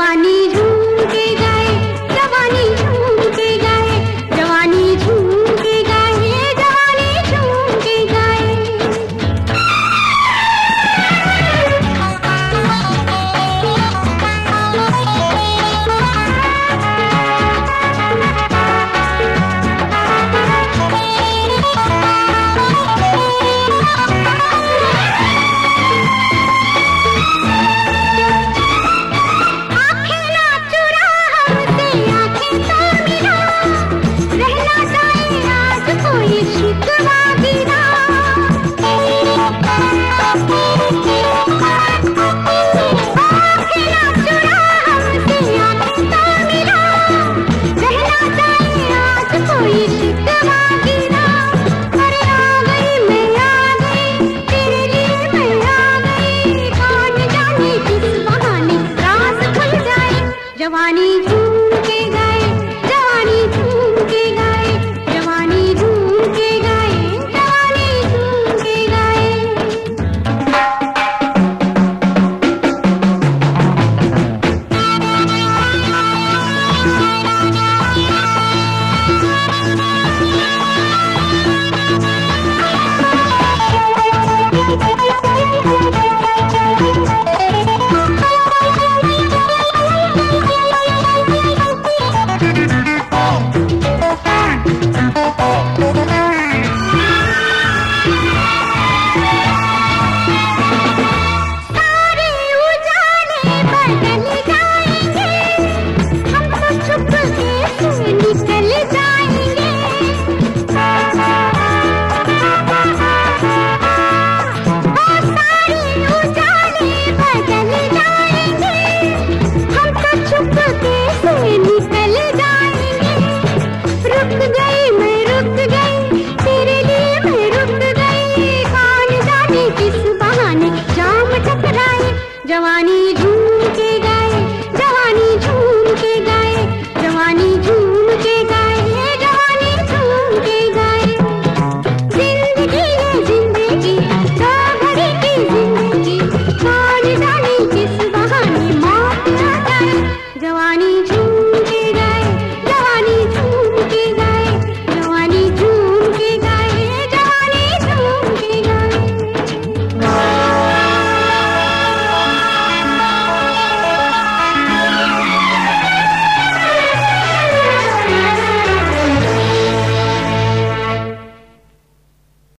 जवानी झूम भवानी